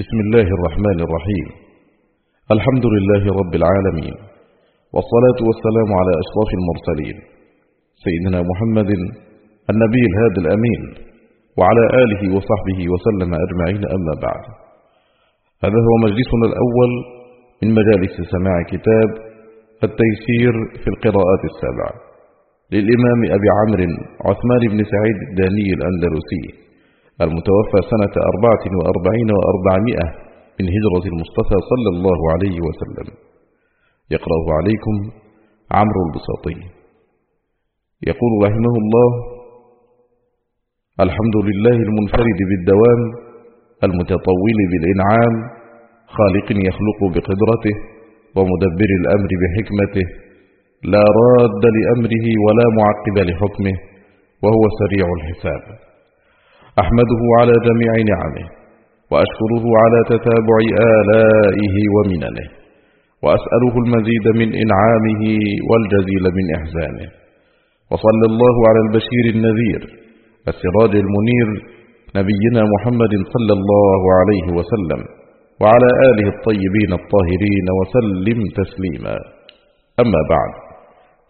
بسم الله الرحمن الرحيم. الحمد لله رب العالمين. والصلاة والسلام على أشرف المرسلين. سيدنا محمد النبي الهادي الأمين. وعلى آله وصحبه وسلم أجمعين أما بعد. هذا هو مجلسنا الأول من مجالس سماع كتاب التيسير في القراءات السبع. للإمام أبي عمرو عثمان بن سعيد الداني الأندلسي. المتوفى سنة أربعة وأربعين وأربعمائة من هجرة المصطفى صلى الله عليه وسلم. يقرأه عليكم عمرو البساطي. يقول رحمه الله الحمد لله المنفرد بالدوام المتطول بالإنعام خالق يخلق بقدرته ومدبر الأمر بحكمته. لا راد لأمره ولا معقب لحكمه وهو سريع الحساب. أحمده على جميع نعمه وأشكره على تتابع آلائه ومننه وأسأله المزيد من إنعامه والجزيل من إحسانه. وصلى الله على البشير النذير السراج المنير نبينا محمد صلى الله عليه وسلم وعلى آله الطيبين الطاهرين وسلم تسليما. أما بعد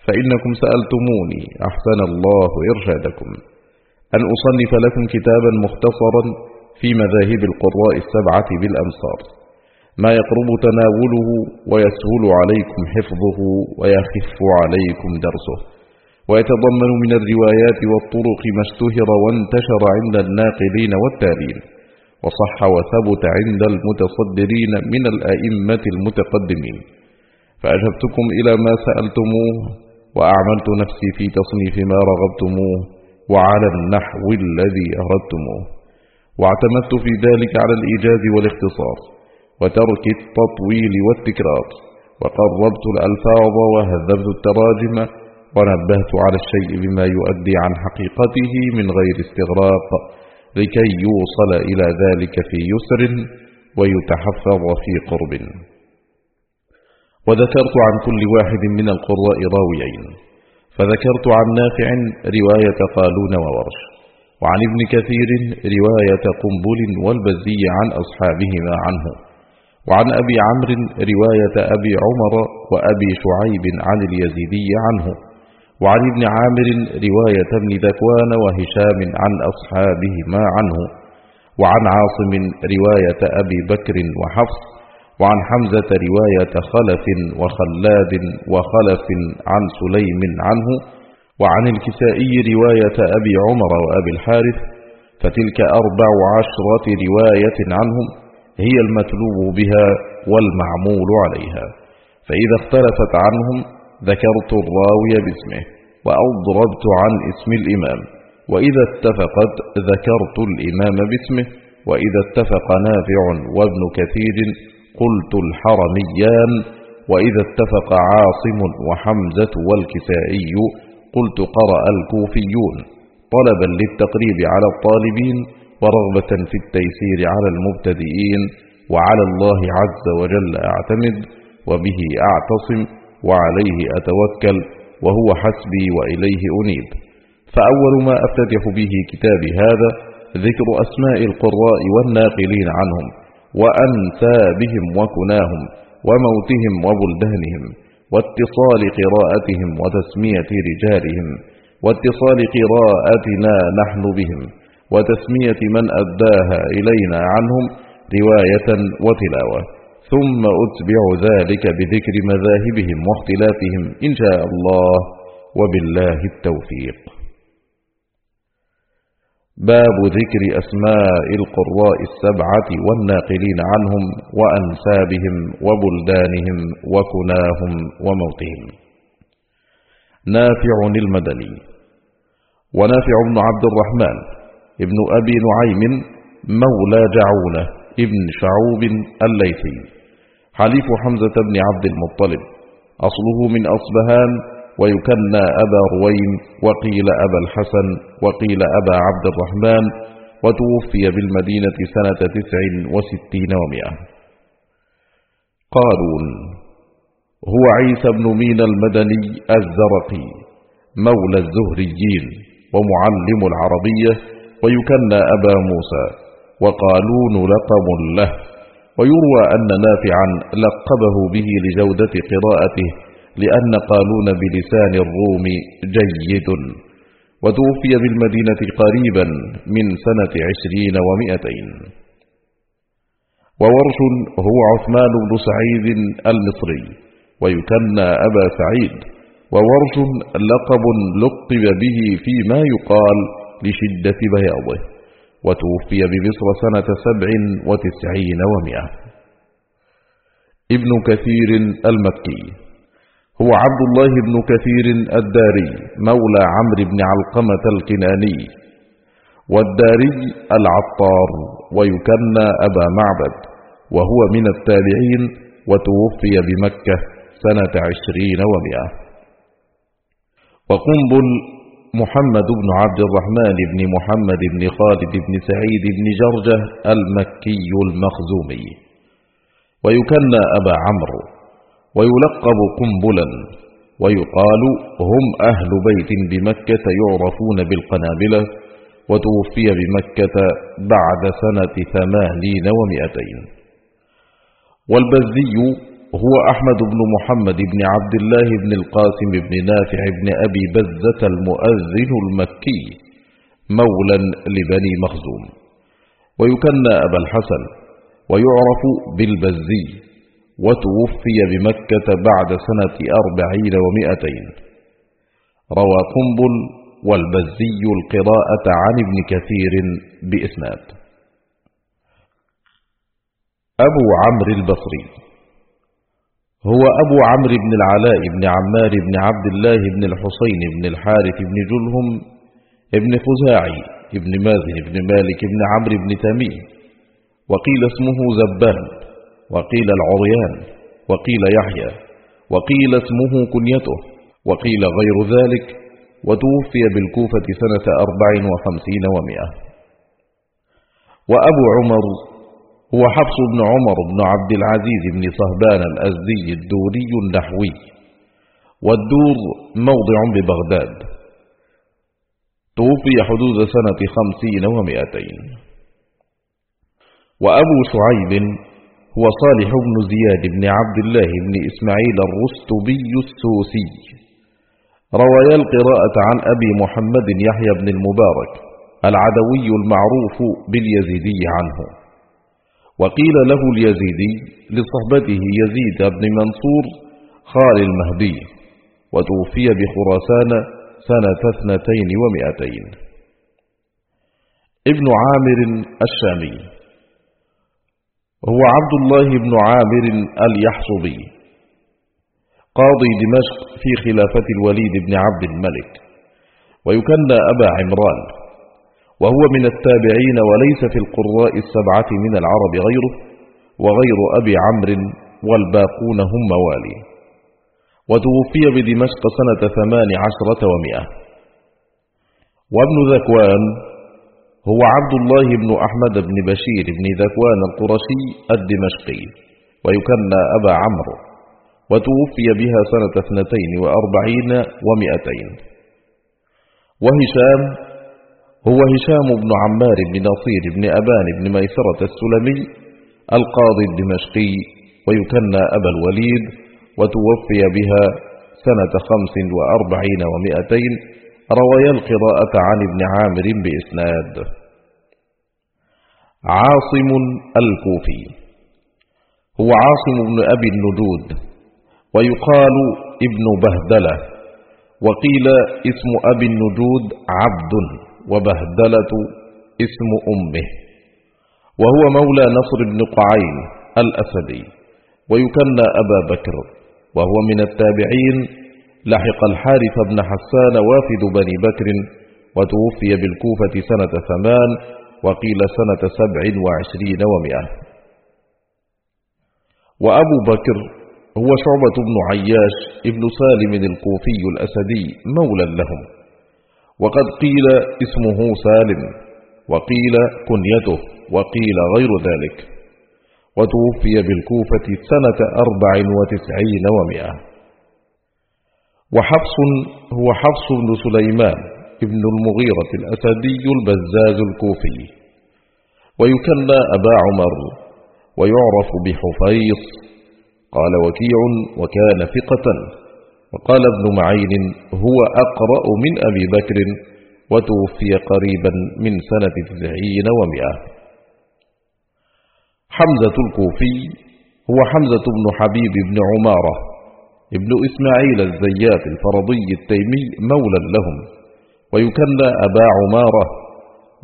فإنكم سألتموني أحسن الله إرشادكم. أن أصنف لكم كتابا مختصرا في مذاهب القراء السبعة بالأمصار. ما يقرب تناوله ويسهل عليكم حفظه ويخف عليكم درسه. ويتضمن من الروايات والطرق ما اشتهر وانتشر عند الناقلين والتالين وصح وثبت عند المتصدرين من الأئمة المتقدمين. فأجبتكم إلى ما سألتموه وأعملت نفسي في تصنيف ما رغبتموه. وعلى النحو الذي أردتموه. واعتمدت في ذلك على الإيجاز والاختصار وترك التطويل والتكرار وقربت الألفاظ وهذبت التراجم ونبهت على الشيء بما يؤدي عن حقيقته من غير استغراق لكي يوصل إلى ذلك في يسر ويتحفظ في قرب. وذكرت عن كل واحد من القراء راويين. فذكرت عن نافع رواية قالون وورش وعن ابن كثير رواية قنبل والبزي عن أصحابهما عنه وعن أبي عمرو رواية أبي عمر وأبي شعيب عن اليزيدي عنه وعن ابن عامر رواية ابن ذكوان وهشام عن أصحابهما عنه وعن عاصم رواية أبي بكر وحفص وعن حمزة رواية خلف وخلاد وخلف عن سليم عنه وعن الكسائي رواية أبي عمر وأبي الحارث فتلك أربع عشرة رواية عنهم هي المتلوب بها والمعمول عليها. فإذا اختلفت عنهم ذكرت الراوي باسمه وأضربت عن اسم الإمام. وإذا اتفقت ذكرت الإمام باسمه وإذا اتفق نافع وابن كثير قلت الحرميان وإذا اتفق عاصم وحمزة والكسائي قلت قرأ الكوفيون. طلبا للتقريب على الطالبين ورغبة في التيسير على المبتدئين وعلى الله عز وجل أعتمد وبه أعتصم وعليه أتوكل وهو حسبي وإليه أنيب. فأول ما أفتتح به كتابي هذا ذكر أسماء القراء والناقلين عنهم. وأنسابهم وكناهم وموتهم وبلدانهم واتصال قراءتهم وتسمية رجالهم واتصال قراءتنا نحن بهم وتسمية من أداها إلينا عنهم رواية وتلاوة ثم أتبع ذلك بذكر مذاهبهم واختلافهم إن شاء الله وبالله التوفيق باب ذكر أسماء القراء السبعة والناقلين عنهم وأنسابهم وبلدانهم وكناهم وموتهم. نافع المدني. ونافع بن عبد الرحمن ابن أبي نعيم مولى جعونة ابن شعوب الليثي. حليف حمزة بن عبد المطلب. أصله من أصبهان ويكنى أبا رويم وقيل أبا الحسن وقيل أبا عبد الرحمن وتوفي بالمدينة سنة تسع وستين ومئة. قالون هو عيسى بن مين المدني الزرقي مولى الزهريين ومعلم العربية ويكنى أبا موسى وقالون لقب له ويروى أن نافعا لقبه به لجودة قراءته لأن قالون بلسان الروم جيد وتوفي بالمدينة قريبا من سنة عشرين ومئتين. وورش هو عثمان بن سعيد المصري ويكنى أبا سعيد. وورش لقب لقب به فيما يقال لشدة بياضه وتوفي بمصر سنة سبع وتسعين ومئة. ابن كثير المكي. هو عبد الله بن كثير الداري مولى عمرو بن علقمة الكناني والداري العطار ويكنى أبا معبد وهو من التابعين وتوفي بمكة سنة عشرين ومئة. وقنبل محمد بن عبد الرحمن بن محمد بن خالد بن سعيد بن جرجة المكي المخزومي. ويكنى أبا عمرو ويلقب قنبلا ويقال هم أهل بيت بمكة يعرفون بالقنابلة وتوفي بمكة بعد سنة ثمانين ومئتين. والبزي هو أحمد بن محمد بن عبد الله بن القاسم بن نافع بن أبي بزة المؤذن المكي مولا لبني مخزوم. ويكنى أبا الحسن ويعرف بالبزي وتوفي بمكة بعد سنة أربعين ومائتين روى قنبل والبزي القراءة عن ابن كثير بإسناد. أبو عمرو البصري. هو أبو عمرو بن العلاء بن عمار بن عبد الله بن الحسين بن الحارث بن جلهم بن خزاعي بن مازن بن مالك بن عمرو بن تميم. وقيل اسمه زبان. وقيل العريان وقيل يحيى وقيل اسمه كنيته وقيل غير ذلك وتوفي بالكوفة سنة أربع وخمسين ومئة. وأبو عمر هو حفص بن عمر بن عبد العزيز بن صهبان الأزدي الدوري النحوي والدور موضع ببغداد. توفي حدود سنة خمسين ومائتين وأبو شعيب هو صالح بن زياد بن عبد الله بن إسماعيل الرستبي السوسي. روايا القراءة عن أبي محمد يحيى بن المبارك العدوي المعروف باليزيدي عنه. وقيل له اليزيدي لصحبته يزيد بن منصور خال المهدي وتوفي بخراسان سنة اثنتين ومئتين. ابن عامر الشامي. هو عبد الله بن عامر اليحصبي قاضي دمشق في خلافة الوليد بن عبد الملك ويكنى أبا عمران وهو من التابعين وليس في القراء السبعة من العرب غيره وغير أبي عمرو والباقون هم موالي. وتوفي بدمشق سنة ثمان عشرة ومئة. وابن ذكوان هو عبد الله بن أحمد بن بشير بن ذكوان القرشي الدمشقي ويكنى أبا عمرو وتوفي بها سنة اثنتين وأربعين ومئتين. وهشام هو هشام بن عمار بن نصير بن أبان بن ميسرة السلمي القاضي الدمشقي ويكنى أبا الوليد وتوفي بها سنة خمس وأربعين ومائتين روي القراءة عن ابن عامر بإسناد. عاصم الكوفي. هو عاصم بن أبي النجود ويقال ابن بهدلة وقيل اسم أبي النجود عبد وبهدلة اسم أمه. وهو مولى نصر بن قعين الأسدي ويكنى أبا بكر وهو من التابعين لحق الحارث بن حسان وافد بني بكر وتوفي بالكوفة سنة ثمان وقيل سنة سبع وعشرين ومئة وأبو بكر هو شعبة بن عياش ابن سالم الكوفي الأسدي مولى لهم. وقد قيل اسمه سالم وقيل كنيته وقيل غير ذلك. وتوفي بالكوفة سنة أربع وتسعين ومئة وحفص هو حفص بن سليمان ابن المغيرة الأسدي البزاز الكوفي. ويكنى أبا عمر ويعرف بحفيص. قال وكيع وكان ثقة. وقال ابن معين هو أقرأ من أبي بكر وتوفي قريبا من سنة تسعين ومئة حمزة الكوفي هو حمزة بن حبيب بن عمارة. ابن إسماعيل الزيات الفرضي التيمي مولى لهم ويكنى أبا عمارة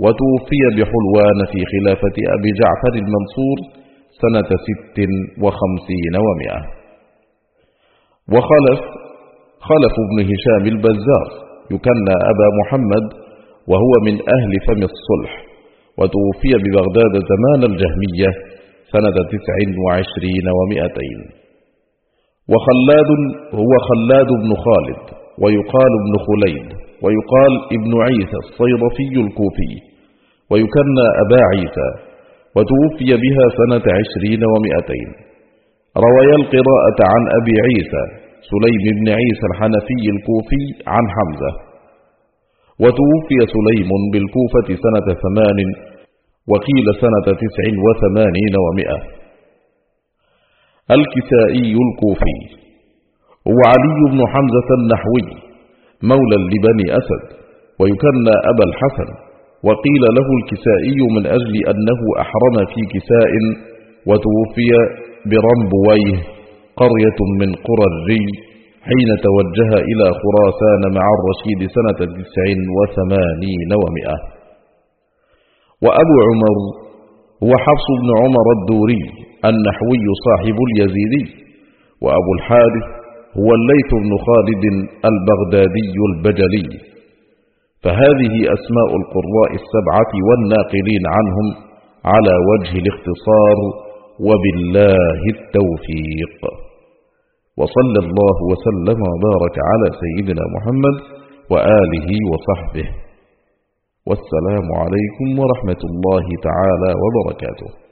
وتوفي بحلوان في خلافة أبي جعفر المنصور سنة ست وخمسين ومئة وخلف خلف ابن هشام البزار يكنى أبا محمد وهو من أهل فم الصلح وتوفي ببغداد زمان الجهمية سنة تسع وعشرين ومئتين وخلاد هو خلاد بن خالد ويقال ابن خليد ويقال ابن عيسى الصيرفي الكوفي ويكنى أبا عيسى وتوفي بها سنة عشرين ومئتين روي القراءة عن أبي عيسى سليم بن عيسى الحنفي الكوفي عن حمزة. وتوفي سليم بالكوفة سنة ثمان وقيل سنة تسع وثمانين ومئة الكسائي الكوفي هو علي بن حمزة النحوي مولى لبني أسد ويكنى أبا الحسن وقيل له الكسائي من أجل أنه أحرم في كساء وتوفي برمبويه قرية من قرى الري حين توجه إلى خراسان مع الرشيد سنة تسع وثمانين ومئة. وأبو عمر هو حفص بن عمر الدوري النحوي صاحب اليزيدي وأبو الحارث هو الليث بن خالد البغدادي البجلي. فهذه أسماء القراء السبعة والناقلين عنهم على وجه الاختصار وبالله التوفيق. وصلى الله وسلم وبارك على سيدنا محمد وآله وصحبه. والسلام عليكم ورحمة الله تعالى وبركاته.